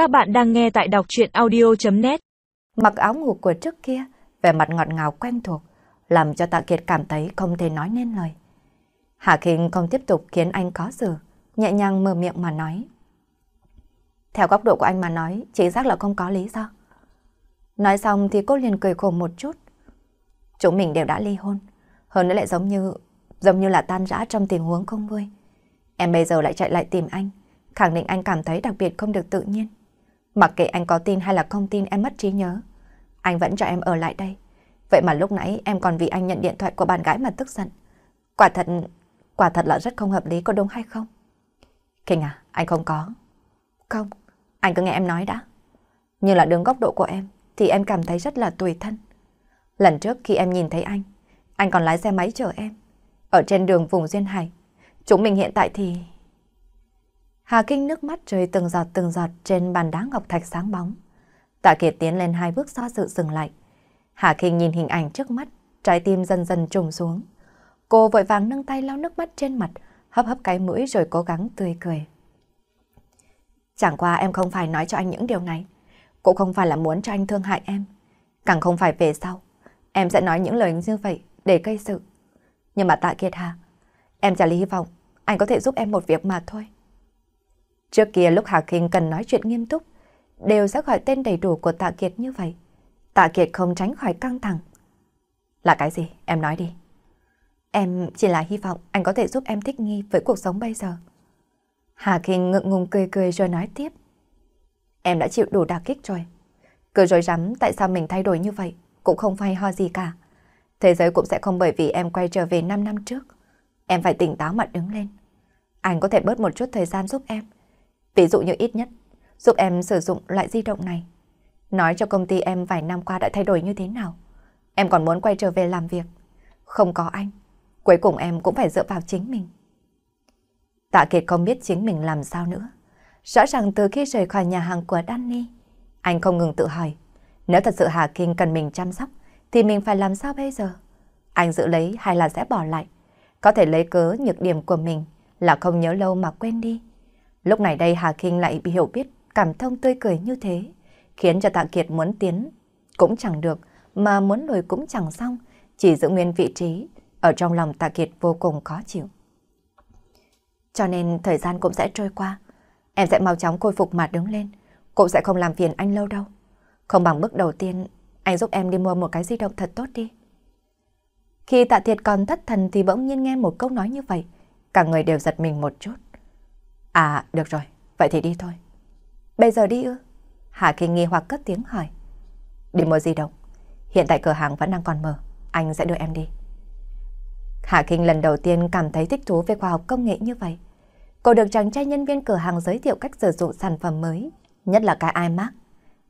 Các bạn đang nghe tại đọc chuyện audio.net Mặc áo ngủ của trước kia, vẻ mặt ngọt ngào quen thuộc, làm cho Tạ Kiệt cảm thấy không thể nói nên lời. Hà Kinh không tiếp tục khiến anh có sự, nhẹ nhàng mở miệng mà nói. Theo góc độ của anh mà nói, chính xác là không có lý do. Nói xong thì cô liền cười khổ một chút. Chúng mình đều đã ly hôn, hơn nữa lại giống như giống như là tan rã trong tình huống không vui. Em bây giờ lại chạy lại tìm anh, khẳng định anh cảm thấy đặc biệt không được tự nhiên. Mặc kệ anh có tin hay là không tin em mất trí nhớ, anh vẫn cho em ở lại đây. Vậy mà lúc nãy em còn vì anh nhận điện thoại của bạn gái mà tức giận. Quả thật, quả thật là rất không hợp lý có đúng hay không? Kinh à, anh không có. Không, anh cứ nghe em nói đã. Như là đứng góc độ của em, thì em cảm thấy rất là tùy thân. Lần trước khi em nhìn thấy anh, anh còn lái xe máy chở em. Ở trên đường vùng Duyên Hải, chúng mình hiện tại thì... Hà Kinh nước mắt rơi từng giọt từng giọt trên bàn đá ngọc thạch sáng bóng. Tạ Kiệt tiến lên hai bước do dự dừng lại. Hà Kinh nhìn hình ảnh trước mắt, trái tim dần dần trùng xuống. Cô vội vàng nâng tay lau nước mắt trên mặt, hấp hấp cái mũi rồi cố gắng tươi cười. Chẳng qua em không phải nói cho anh những điều này. Cũng không phải là muốn cho anh thương hại em. Càng không phải về sau. Em sẽ nói những lời như vậy để gây sự. Nhưng mà Tạ Kiệt Hà, em chả lý hy vọng anh có thể giúp em một việc mà thôi. Trước kia lúc Hà Kinh cần nói chuyện nghiêm túc, đều sẽ gọi tên đầy đủ của Tạ Kiệt như vậy. Tạ Kiệt không tránh khỏi căng thẳng. Là cái gì? Em nói đi. Em chỉ là hy vọng anh có thể giúp em thích nghi với cuộc sống bây giờ. Hà Kinh ngượng ngùng cười cười rồi nói tiếp. Em đã chịu đủ đả kích rồi. Cứ rồi rắm tại sao mình thay đổi như vậy, cũng không phải ho gì cả. Thế giới cũng sẽ không bởi vì em quay trở về 5 năm trước. Em phải tỉnh táo mà đứng lên. Anh có thể bớt một chút thời gian giúp em. Ví dụ như ít nhất, giúp em sử dụng loại di động này. Nói cho công ty em vài năm qua đã thay đổi như thế nào. Em còn muốn quay trở về làm việc. Không có anh, cuối cùng em cũng phải dựa vào chính mình. Tạ Kiệt không biết chính mình làm sao nữa. Rõ ràng từ khi rời khỏi nhà hàng của Danny, anh không ngừng tự hỏi, nếu thật sự Hà Kinh cần mình chăm sóc, thì mình phải làm sao bây giờ? Anh giữ lấy hay là sẽ bỏ lại? Có thể lấy cớ nhược điểm của mình là không nhớ lâu mà quên đi. Lúc này đây Hà Kinh lại bị hiểu biết, cảm thông tươi cười như thế, khiến cho Tạ Kiệt muốn tiến cũng chẳng được, mà muốn lùi cũng chẳng xong, chỉ giữ nguyên vị trí, ở trong lòng Tạ Kiệt vô cùng khó chịu. Cho nên thời gian cũng sẽ trôi qua, em sẽ mau chóng khôi phục mà đứng lên, cũng sẽ không làm phiền anh lâu đâu. Không bằng bước đầu tiên, anh giúp em đi mua một cái di động thật tốt đi. Khi Tạ Thiệt còn thất thần thì bỗng nhiên nghe một câu nói như vậy, cả người đều giật mình một chút. À, được rồi, vậy thì đi thôi. Bây giờ đi ư? Hà Kinh nghi hoặc cất tiếng hỏi. Đi mua di động. Hiện tại cửa hàng vẫn đang còn mở, anh sẽ đưa em đi. Hà Kinh lần đầu tiên cảm thấy thích thú về khoa học công nghệ như vậy. Cô được chàng trai nhân viên cửa hàng giới thiệu cách sử dụng sản phẩm mới, nhất là cái iMac.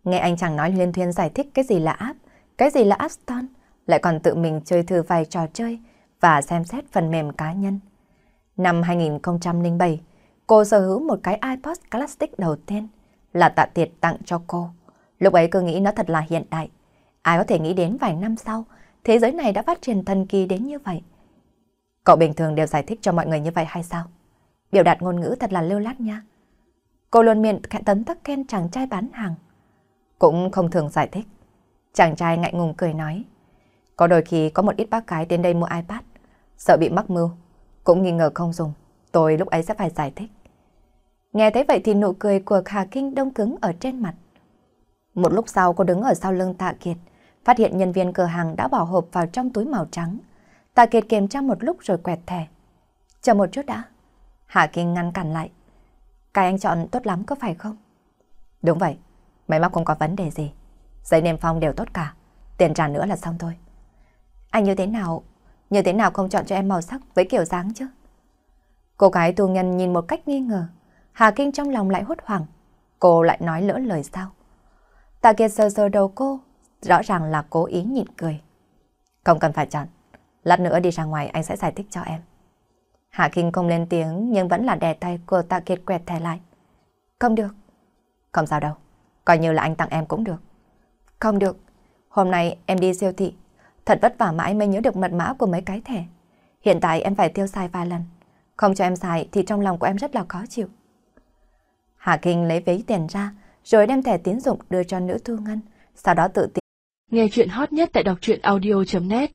Nghe anh chàng nói liên thuyên giải thích cái gì là app, cái gì là App Store, lại còn tự mình chơi thử vài trò chơi và xem xét phần mềm cá nhân. Năm 2007, cô sở hữu một cái iPod Classic đầu tiên là tạ tiệt tặng cho cô. Lúc ấy cô nghĩ nó thật là hiện đại. Ai có thể nghĩ đến vài năm sau, thế giới này đã phát triển thần kỳ đến như vậy. Cậu bình thường đều giải thích cho mọi người như vậy hay sao? Biểu đạt ngôn ngữ thật là lưu lát nha. Cô luôn miệng tấn tắc khen chàng trai bán hàng. Cũng không thường giải thích. Chàng trai ngại ngùng cười nói. Có đôi khi có một ít bác gái đến đây mua iPad, sợ bị mắc mưu, cũng nghi ngờ không dùng. Tôi lúc ấy sẽ phải giải thích. Nghe thấy vậy thì nụ cười của Hà Kinh đông cứng ở trên mặt. Một lúc sau cô đứng ở sau lưng Tạ Kiệt, phát hiện nhân viên cửa hàng đã bỏ hộp vào trong túi màu trắng. Tạ Kiệt kiểm tra một lúc rồi quẹt thẻ. Chờ một chút đã. Hà Kinh ngăn cản lại. Cái anh chọn tốt lắm có phải không? Đúng vậy, máy móc không có vấn đề gì. Giấy niêm phong đều tốt cả, tiền trả nữa là xong thôi. Anh như thế nào, như thế nào không chọn cho em màu sắc với kiểu dáng chứ? Cô gái tu nhân nhìn một cách nghi ngờ. Hà Kinh trong lòng lại hốt hoảng. Cô lại nói lỡ lời sao? Tạ Kiệt sờ sờ đầu cô, rõ ràng là cố ý nhịn cười. Không cần phải chọn. Lát nữa đi ra ngoài anh sẽ giải thích cho em. Hạ Kinh không lên tiếng nhưng vẫn là đè tay của Tạ Kiệt quẹt thẻ lại. Không được. Không sao đâu. Coi như là anh tặng em cũng được. Không được. Hôm nay em đi siêu thị. Thật vất vả mãi mới nhớ được mật mã của mấy cái thẻ. Hiện tại em phải tiêu xài vài lần. Không cho em xài thì trong lòng của em rất là khó chịu. Hà Kinh lấy ví tiền ra, rồi đem thẻ tín dụng đưa cho nữ thu ngân, sau đó tự tiện. Nghe chuyện hot nhất tại đọc truyện audio.net